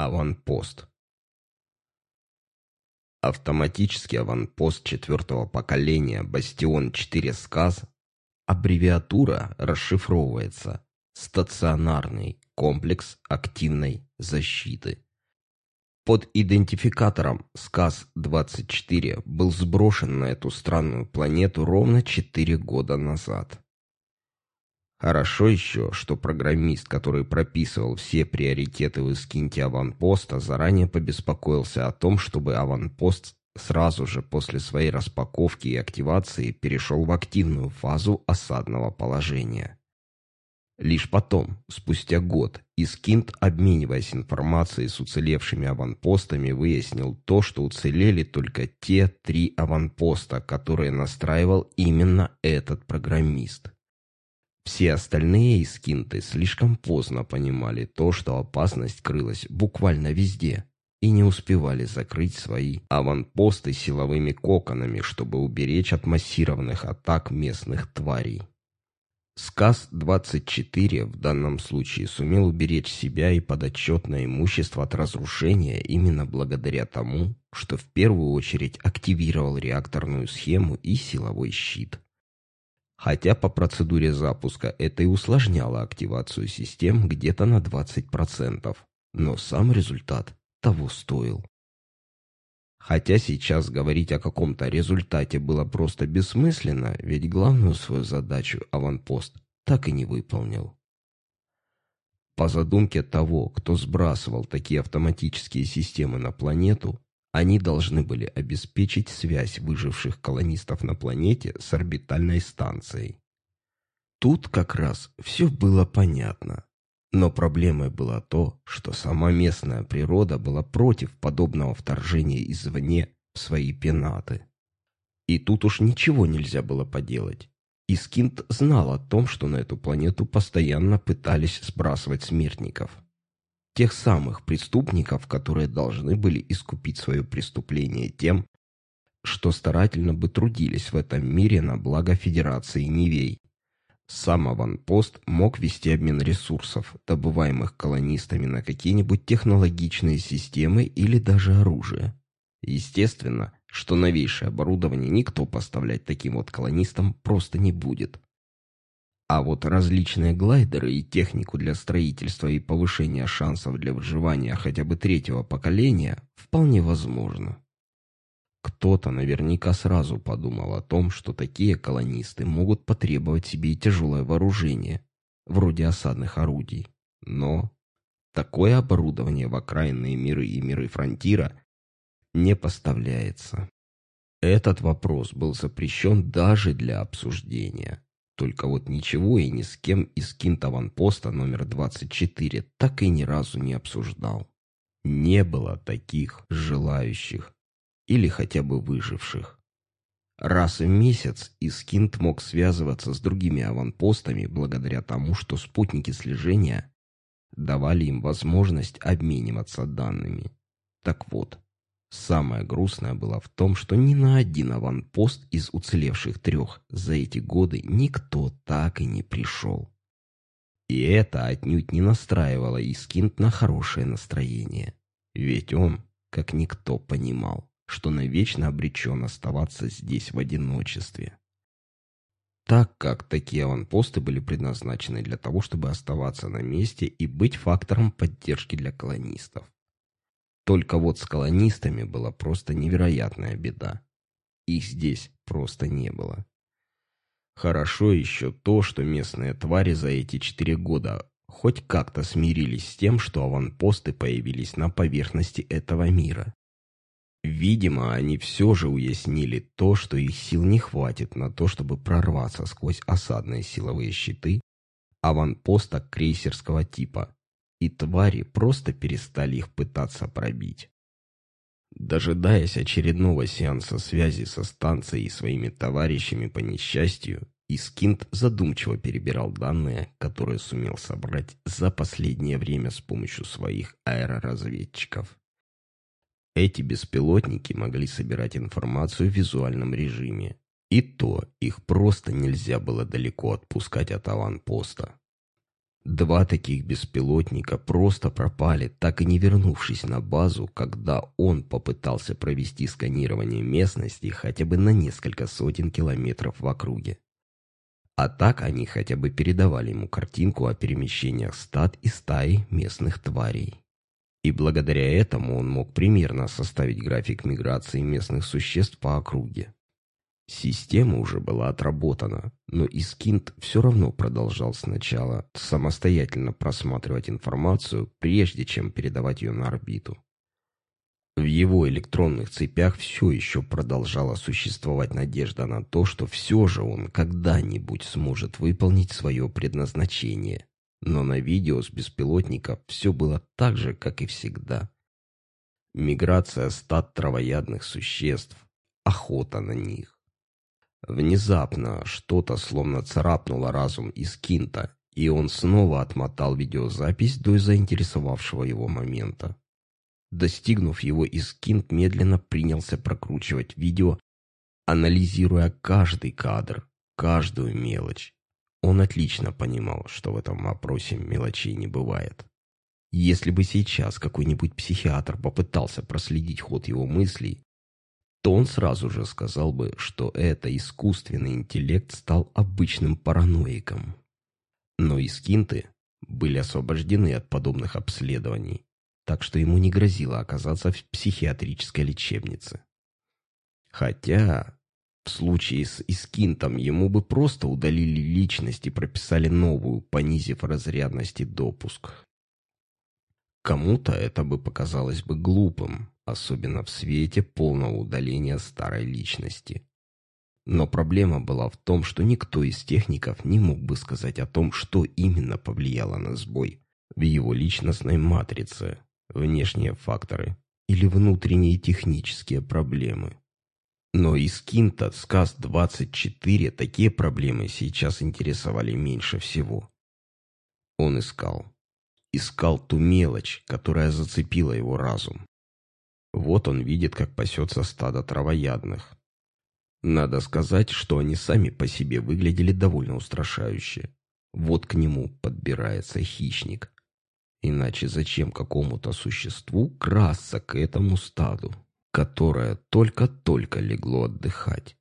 Аванпост. Автоматический аванпост четвертого поколения «Бастион-4 СКАЗ» аббревиатура расшифровывается «Стационарный комплекс активной защиты». Под идентификатором СКАЗ-24 был сброшен на эту странную планету ровно 4 года назад. Хорошо еще, что программист, который прописывал все приоритеты в эскинте аванпоста, заранее побеспокоился о том, чтобы аванпост сразу же после своей распаковки и активации перешел в активную фазу осадного положения. Лишь потом, спустя год, Искинт, обмениваясь информацией с уцелевшими аванпостами, выяснил то, что уцелели только те три аванпоста, которые настраивал именно этот программист. Все остальные искинты слишком поздно понимали то, что опасность крылась буквально везде, и не успевали закрыть свои аванпосты силовыми коконами, чтобы уберечь от массированных атак местных тварей. СКАС-24 в данном случае сумел уберечь себя и подотчетное имущество от разрушения именно благодаря тому, что в первую очередь активировал реакторную схему и силовой щит. Хотя по процедуре запуска это и усложняло активацию систем где-то на 20%, но сам результат того стоил. Хотя сейчас говорить о каком-то результате было просто бессмысленно, ведь главную свою задачу аванпост так и не выполнил. По задумке того, кто сбрасывал такие автоматические системы на планету, они должны были обеспечить связь выживших колонистов на планете с орбитальной станцией. Тут как раз все было понятно. Но проблемой было то, что сама местная природа была против подобного вторжения извне в свои пенаты. И тут уж ничего нельзя было поделать. Искинт знал о том, что на эту планету постоянно пытались сбрасывать смертников – тех самых преступников, которые должны были искупить свое преступление тем, что старательно бы трудились в этом мире на благо Федерации Нивей. Сам аванпост мог вести обмен ресурсов, добываемых колонистами на какие-нибудь технологичные системы или даже оружие. Естественно, что новейшее оборудование никто поставлять таким вот колонистам просто не будет. А вот различные глайдеры и технику для строительства и повышения шансов для выживания хотя бы третьего поколения вполне возможно. Кто-то наверняка сразу подумал о том, что такие колонисты могут потребовать себе и тяжелое вооружение, вроде осадных орудий. Но такое оборудование в окраинные миры и миры фронтира не поставляется. Этот вопрос был запрещен даже для обсуждения. Только вот ничего и ни с кем из кинтаванпоста номер 24 так и ни разу не обсуждал. Не было таких желающих или хотя бы выживших. Раз в месяц Искинт мог связываться с другими аванпостами благодаря тому, что спутники слежения давали им возможность обмениваться данными. Так вот, Самое грустное было в том, что ни на один аванпост из уцелевших трех за эти годы никто так и не пришел. И это отнюдь не настраивало Искинт на хорошее настроение. Ведь он, как никто, понимал, что навечно обречен оставаться здесь в одиночестве. Так как такие аванпосты были предназначены для того, чтобы оставаться на месте и быть фактором поддержки для колонистов. Только вот с колонистами была просто невероятная беда. Их здесь просто не было. Хорошо еще то, что местные твари за эти четыре года хоть как-то смирились с тем, что аванпосты появились на поверхности этого мира. Видимо, они все же уяснили то, что их сил не хватит на то, чтобы прорваться сквозь осадные силовые щиты аванпоста крейсерского типа, и твари просто перестали их пытаться пробить. Дожидаясь очередного сеанса связи со станцией и своими товарищами по несчастью, Искинт задумчиво перебирал данные, которые сумел собрать за последнее время с помощью своих аэроразведчиков. Эти беспилотники могли собирать информацию в визуальном режиме, и то их просто нельзя было далеко отпускать от аванпоста. Два таких беспилотника просто пропали, так и не вернувшись на базу, когда он попытался провести сканирование местности хотя бы на несколько сотен километров в округе. А так они хотя бы передавали ему картинку о перемещениях стад и стаи местных тварей. И благодаря этому он мог примерно составить график миграции местных существ по округе. Система уже была отработана, но Искинт все равно продолжал сначала самостоятельно просматривать информацию, прежде чем передавать ее на орбиту. В его электронных цепях все еще продолжала существовать надежда на то, что все же он когда-нибудь сможет выполнить свое предназначение. Но на видео с беспилотников все было так же, как и всегда. Миграция стад травоядных существ, охота на них. Внезапно что-то словно царапнуло разум из кинта, и он снова отмотал видеозапись до заинтересовавшего его момента. Достигнув его, Искинт медленно принялся прокручивать видео, анализируя каждый кадр, каждую мелочь. Он отлично понимал, что в этом вопросе мелочей не бывает. Если бы сейчас какой-нибудь психиатр попытался проследить ход его мыслей, то он сразу же сказал бы, что это искусственный интеллект стал обычным параноиком. Но искинты были освобождены от подобных обследований, так что ему не грозило оказаться в психиатрической лечебнице. Хотя в случае с Искинтом ему бы просто удалили личность и прописали новую, понизив разрядность допуск. Кому-то это бы показалось бы глупым, особенно в свете полного удаления старой личности. Но проблема была в том, что никто из техников не мог бы сказать о том, что именно повлияло на сбой в его личностной матрице, внешние факторы или внутренние технические проблемы. Но из Кинта с КАС-24 такие проблемы сейчас интересовали меньше всего. Он искал. Искал ту мелочь, которая зацепила его разум. Вот он видит, как пасется стадо травоядных. Надо сказать, что они сами по себе выглядели довольно устрашающе. Вот к нему подбирается хищник. Иначе зачем какому-то существу красться к этому стаду, которое только-только легло отдыхать?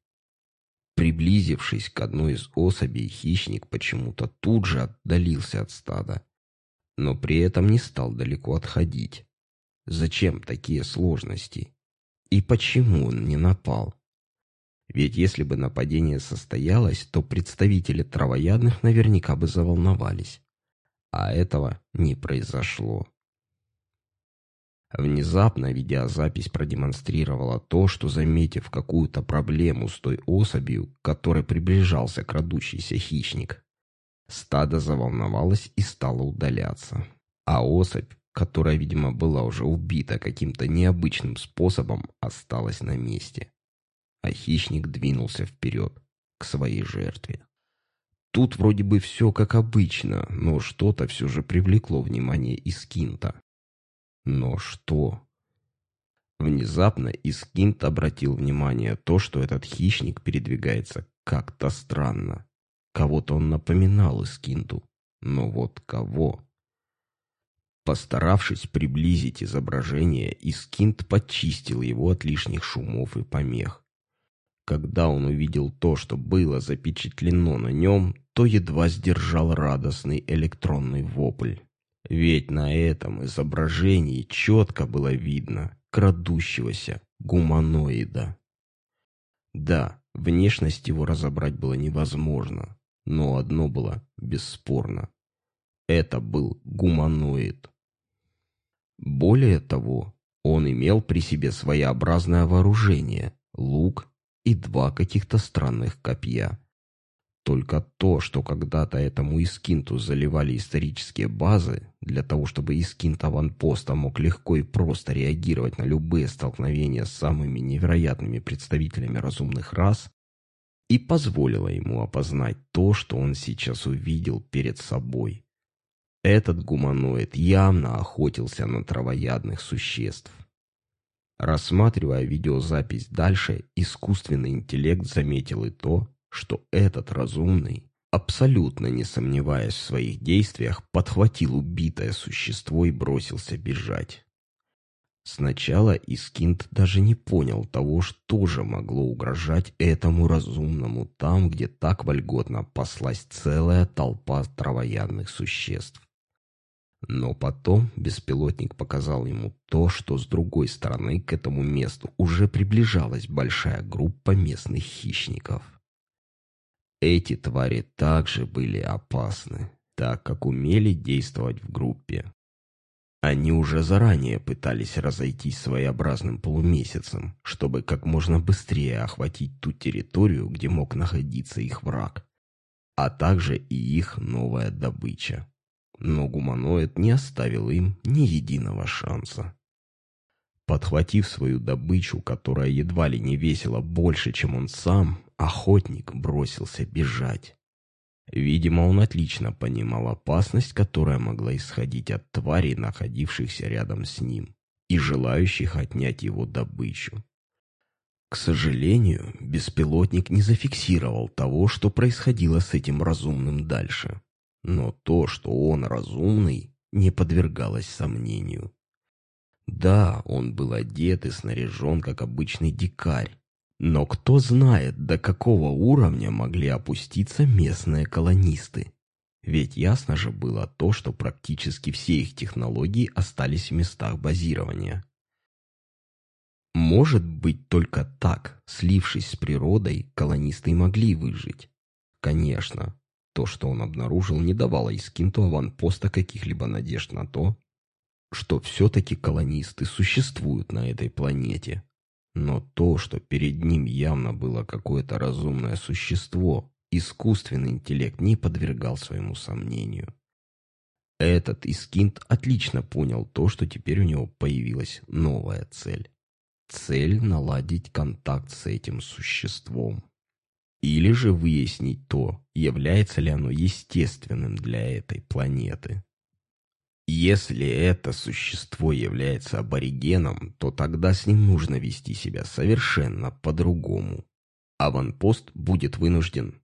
Приблизившись к одной из особей, хищник почему-то тут же отдалился от стада, но при этом не стал далеко отходить. Зачем такие сложности? И почему он не напал? Ведь если бы нападение состоялось, то представители травоядных наверняка бы заволновались. А этого не произошло. Внезапно видеозапись продемонстрировала то, что, заметив какую-то проблему с той особью, к которой приближался крадущийся хищник, стадо заволновалось и стало удаляться. А особь которая, видимо, была уже убита каким-то необычным способом, осталась на месте. А хищник двинулся вперед, к своей жертве. Тут вроде бы все как обычно, но что-то все же привлекло внимание Искинта. Но что? Внезапно Искинт обратил внимание то, что этот хищник передвигается как-то странно. Кого-то он напоминал Искинту, но вот кого? Постаравшись приблизить изображение, Искинт почистил его от лишних шумов и помех. Когда он увидел то, что было запечатлено на нем, то едва сдержал радостный электронный вопль. Ведь на этом изображении четко было видно крадущегося гуманоида. Да, внешность его разобрать было невозможно, но одно было бесспорно. Это был гуманоид. Более того, он имел при себе своеобразное вооружение, лук и два каких-то странных копья. Только то, что когда-то этому Искинту заливали исторические базы, для того, чтобы Искинт аванпоста мог легко и просто реагировать на любые столкновения с самыми невероятными представителями разумных рас, и позволило ему опознать то, что он сейчас увидел перед собой. Этот гуманоид явно охотился на травоядных существ. Рассматривая видеозапись дальше, искусственный интеллект заметил и то, что этот разумный абсолютно не сомневаясь в своих действиях, подхватил убитое существо и бросился бежать. Сначала Искинд даже не понял того, что же могло угрожать этому разумному там, где так вольготно паслась целая толпа травоядных существ. Но потом беспилотник показал ему то, что с другой стороны к этому месту уже приближалась большая группа местных хищников. Эти твари также были опасны, так как умели действовать в группе. Они уже заранее пытались разойтись своеобразным полумесяцем, чтобы как можно быстрее охватить ту территорию, где мог находиться их враг, а также и их новая добыча. Но гуманоид не оставил им ни единого шанса. Подхватив свою добычу, которая едва ли не весила больше, чем он сам, охотник бросился бежать. Видимо, он отлично понимал опасность, которая могла исходить от тварей, находившихся рядом с ним, и желающих отнять его добычу. К сожалению, беспилотник не зафиксировал того, что происходило с этим разумным дальше. Но то, что он разумный, не подвергалось сомнению. Да, он был одет и снаряжен, как обычный дикарь, но кто знает, до какого уровня могли опуститься местные колонисты. Ведь ясно же было то, что практически все их технологии остались в местах базирования. Может быть, только так, слившись с природой, колонисты могли выжить. Конечно, то, что он обнаружил, не давало Искинту аванпоста каких-либо надежд на то, что все-таки колонисты существуют на этой планете. Но то, что перед ним явно было какое-то разумное существо, искусственный интеллект не подвергал своему сомнению. Этот Искинт отлично понял то, что теперь у него появилась новая цель. Цель наладить контакт с этим существом. Или же выяснить то, является ли оно естественным для этой планеты. Если это существо является аборигеном, то тогда с ним нужно вести себя совершенно по-другому. Аванпост будет вынужден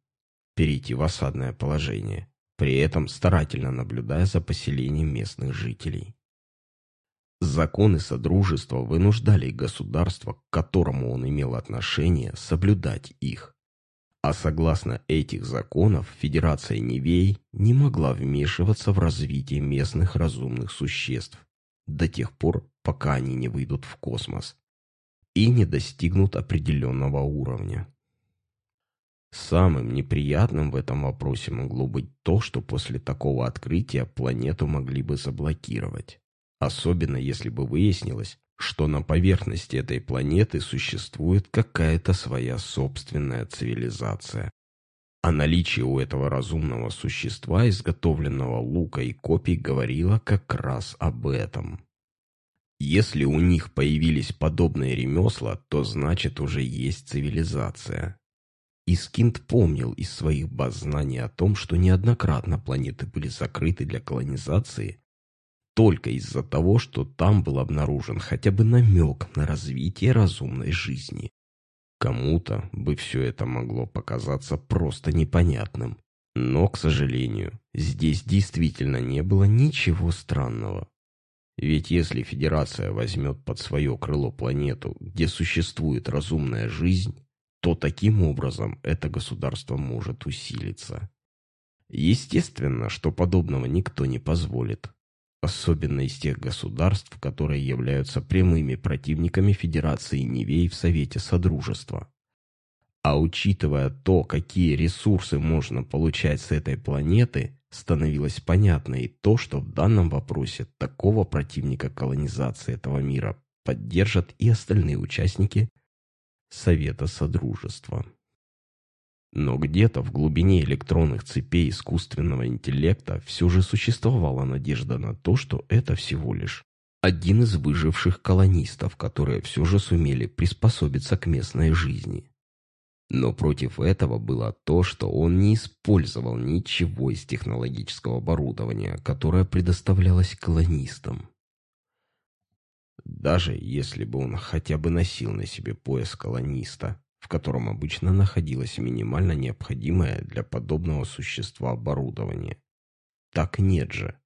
перейти в осадное положение, при этом старательно наблюдая за поселением местных жителей. Законы Содружества вынуждали государство, к которому он имел отношение, соблюдать их. А согласно этих законов, Федерация Невей не могла вмешиваться в развитие местных разумных существ до тех пор, пока они не выйдут в космос и не достигнут определенного уровня. Самым неприятным в этом вопросе могло быть то, что после такого открытия планету могли бы заблокировать. Особенно если бы выяснилось, что на поверхности этой планеты существует какая-то своя собственная цивилизация. А наличие у этого разумного существа, изготовленного лука и копий, говорило как раз об этом. Если у них появились подобные ремесла, то значит уже есть цивилизация. Искинд помнил из своих баз знаний о том, что неоднократно планеты были закрыты для колонизации только из-за того, что там был обнаружен хотя бы намек на развитие разумной жизни. Кому-то бы все это могло показаться просто непонятным. Но, к сожалению, здесь действительно не было ничего странного. Ведь если Федерация возьмет под свое крыло планету, где существует разумная жизнь, то таким образом это государство может усилиться. Естественно, что подобного никто не позволит особенно из тех государств, которые являются прямыми противниками Федерации Нивей в Совете Содружества. А учитывая то, какие ресурсы можно получать с этой планеты, становилось понятно и то, что в данном вопросе такого противника колонизации этого мира поддержат и остальные участники Совета Содружества. Но где-то в глубине электронных цепей искусственного интеллекта все же существовала надежда на то, что это всего лишь один из выживших колонистов, которые все же сумели приспособиться к местной жизни. Но против этого было то, что он не использовал ничего из технологического оборудования, которое предоставлялось колонистам. Даже если бы он хотя бы носил на себе пояс колониста, в котором обычно находилось минимально необходимое для подобного существа оборудование. Так нет же.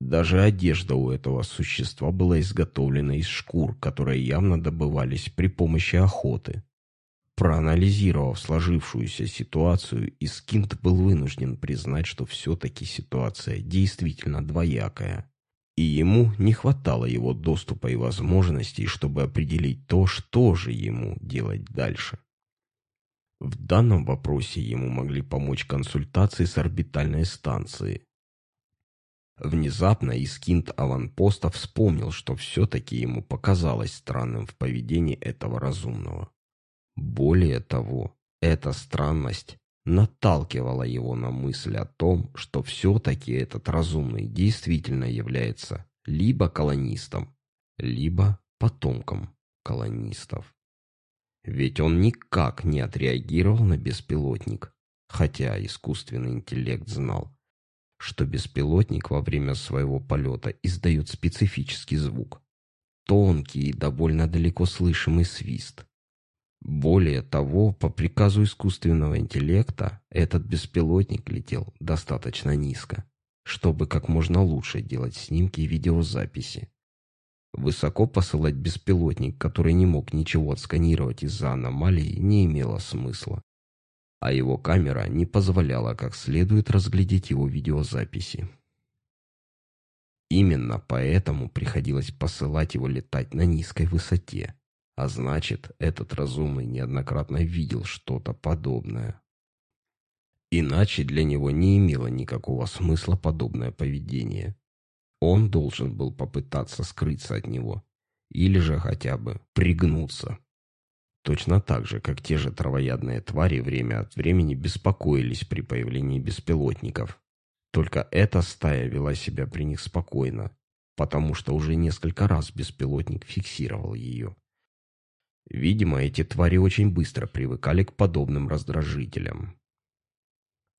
Даже одежда у этого существа была изготовлена из шкур, которые явно добывались при помощи охоты. Проанализировав сложившуюся ситуацию, Искинт был вынужден признать, что все-таки ситуация действительно двоякая. И ему не хватало его доступа и возможностей, чтобы определить то, что же ему делать дальше. В данном вопросе ему могли помочь консультации с орбитальной станции, Внезапно Искинт аванпоста вспомнил, что все-таки ему показалось странным в поведении этого разумного. Более того, эта странность наталкивала его на мысль о том, что все-таки этот разумный действительно является либо колонистом, либо потомком колонистов. Ведь он никак не отреагировал на беспилотник, хотя искусственный интеллект знал, что беспилотник во время своего полета издает специфический звук. Тонкий и довольно далеко слышимый свист. Более того, по приказу искусственного интеллекта, этот беспилотник летел достаточно низко, чтобы как можно лучше делать снимки и видеозаписи. Высоко посылать беспилотник, который не мог ничего отсканировать из-за аномалии, не имело смысла а его камера не позволяла как следует разглядеть его видеозаписи. Именно поэтому приходилось посылать его летать на низкой высоте, а значит, этот разумный неоднократно видел что-то подобное. Иначе для него не имело никакого смысла подобное поведение. Он должен был попытаться скрыться от него, или же хотя бы пригнуться. Точно так же, как те же травоядные твари время от времени беспокоились при появлении беспилотников. Только эта стая вела себя при них спокойно, потому что уже несколько раз беспилотник фиксировал ее. Видимо, эти твари очень быстро привыкали к подобным раздражителям.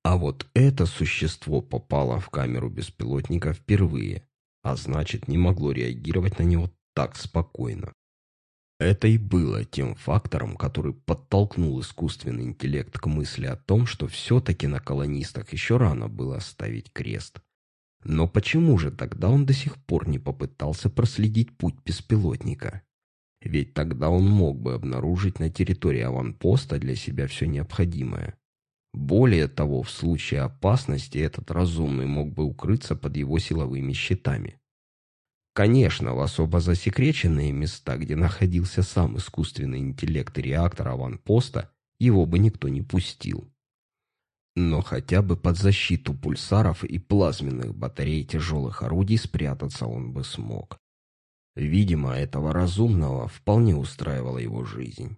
А вот это существо попало в камеру беспилотника впервые, а значит не могло реагировать на него так спокойно. Это и было тем фактором, который подтолкнул искусственный интеллект к мысли о том, что все-таки на колонистах еще рано было ставить крест. Но почему же тогда он до сих пор не попытался проследить путь беспилотника? Ведь тогда он мог бы обнаружить на территории аванпоста для себя все необходимое. Более того, в случае опасности этот разумный мог бы укрыться под его силовыми щитами. Конечно, в особо засекреченные места, где находился сам искусственный интеллект и реактор аванпоста, его бы никто не пустил. Но хотя бы под защиту пульсаров и плазменных батарей тяжелых орудий спрятаться он бы смог. Видимо, этого разумного вполне устраивала его жизнь.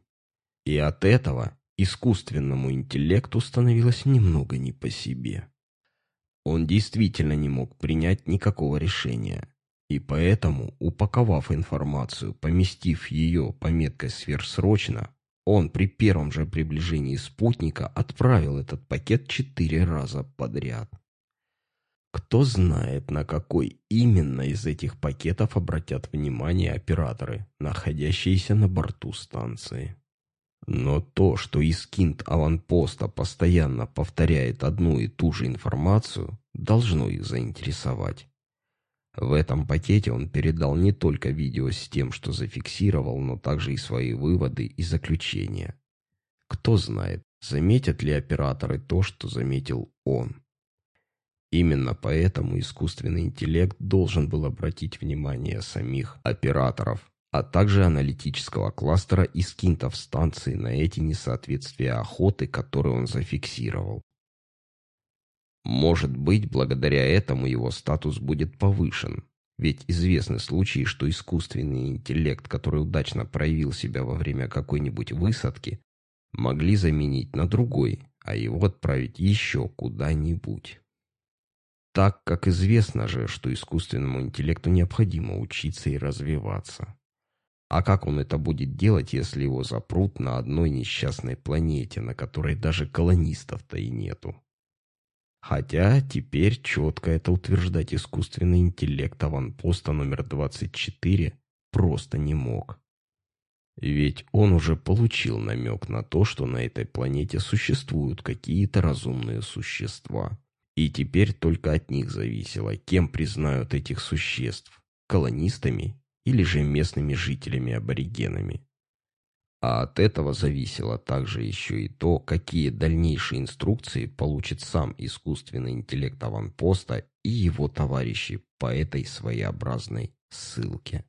И от этого искусственному интеллекту становилось немного не по себе. Он действительно не мог принять никакого решения – и поэтому, упаковав информацию, поместив ее пометкой «сверхсрочно», он при первом же приближении спутника отправил этот пакет четыре раза подряд. Кто знает, на какой именно из этих пакетов обратят внимание операторы, находящиеся на борту станции. Но то, что Искинт аванпоста постоянно повторяет одну и ту же информацию, должно их заинтересовать. В этом пакете он передал не только видео с тем, что зафиксировал, но также и свои выводы и заключения. Кто знает, заметят ли операторы то, что заметил он. Именно поэтому искусственный интеллект должен был обратить внимание самих операторов, а также аналитического кластера и скинтов станции на эти несоответствия охоты, которые он зафиксировал. Может быть, благодаря этому его статус будет повышен. Ведь известны случаи, что искусственный интеллект, который удачно проявил себя во время какой-нибудь высадки, могли заменить на другой, а его отправить еще куда-нибудь. Так как известно же, что искусственному интеллекту необходимо учиться и развиваться. А как он это будет делать, если его запрут на одной несчастной планете, на которой даже колонистов-то и нету? Хотя теперь четко это утверждать искусственный интеллект аванпоста номер 24 просто не мог. Ведь он уже получил намек на то, что на этой планете существуют какие-то разумные существа. И теперь только от них зависело, кем признают этих существ – колонистами или же местными жителями-аборигенами. А от этого зависело также еще и то, какие дальнейшие инструкции получит сам искусственный интеллект аванпоста и его товарищи по этой своеобразной ссылке.